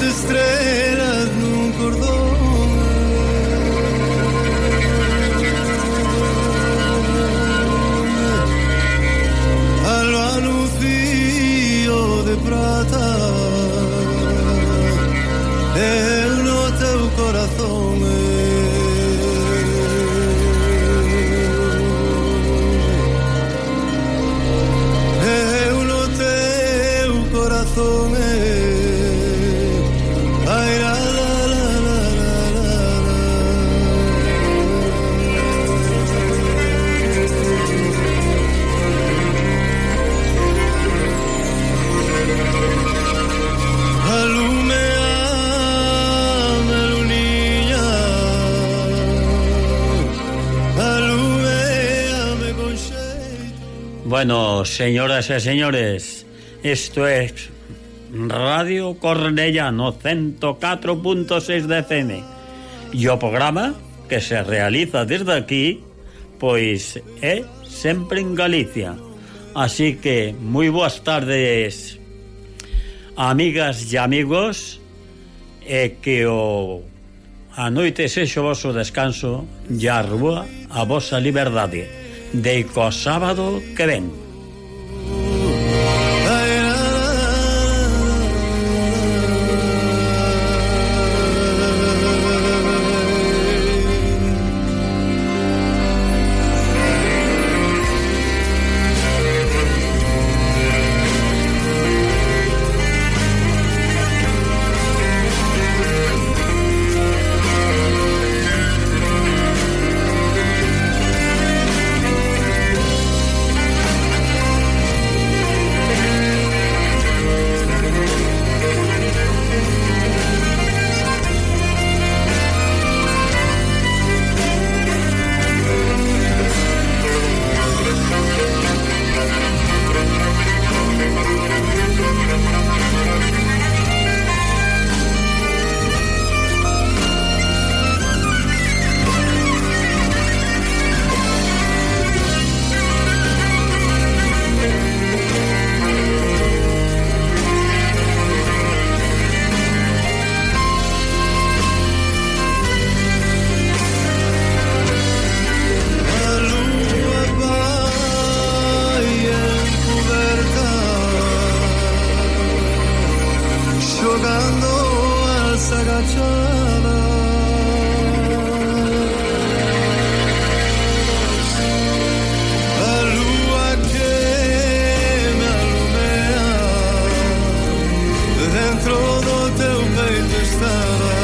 as estrelas nun cordón. Alba Lucío de prata Eu no teu corazón Eu no teu corazón Bueno, señoras e señores, isto é Radio Cornellano 104.6 de FM e o programa que se realiza desde aquí pois é eh, sempre en Galicia. Así que moi boas tardes amigas e amigos e que o a noite sexo vosso descanso e a rúa a vosa liberdade de co sábado que ven. thought